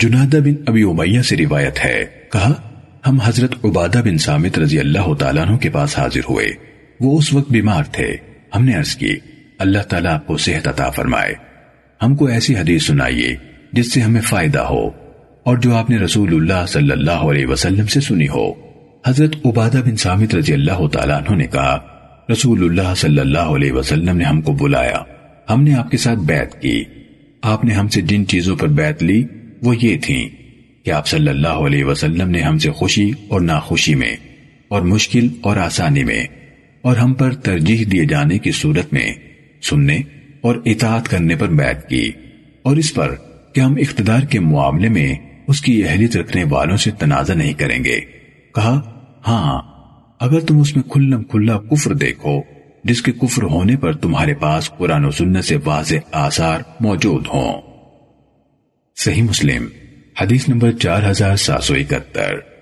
جنادہ بن ابی امیہ سے روایت ہے۔ کہا، ہم حضرت عبادہ بن سامت رضی اللہ تعالیٰ عنہ کے پاس حاضر ہوئے۔ وہ اس وقت بیمار تھے۔ ہم نے عرض کی، اللہ تعالیٰ آپ کو صحت عطا فرمائے۔ ہم کو ایسی حدیث سنائیے جس سے ہمیں فائدہ ہو اور جو آپ نے رسول اللہ صلی اللہ علیہ وسلم سے سنی ہو۔ حضرت عبادہ بن سامت رضی اللہ تعالیٰ عنہ نے کہا، رسول اللہ صلی اللہ علیہ وسلم نے ہم کو بلایا۔ ہم نے آپ کے ساتھ بیعت کی۔ آپ نے ہم سے جن چیزوں پر بیعت لی وہ یہ تھیں کہ آپ صلی اللہ علیہ وسلم نے ہم سے خوشی اور ناخوشی میں اور مشکل اور آسانی میں اور ہم پر ترجیح دیے جانے کی صورت میں سننے اور اطاعت کرنے پر بیعت کی اور اس پر کہ ہم اقتدار کے معاملے میں اس کی اہلیت رکھنے والوں سے تنازع نہیں کریں گے۔ کہا ہاں اگر تم اس میں کھلم کھلا کفر دیکھو، جس کے کفر ہونے پر تمہارے پاس قرآن و سنت سے واضح آثار موجود ہوں۔ صحیح مسلم حدیث نمبر چار ہزار سات سو اکہتر۔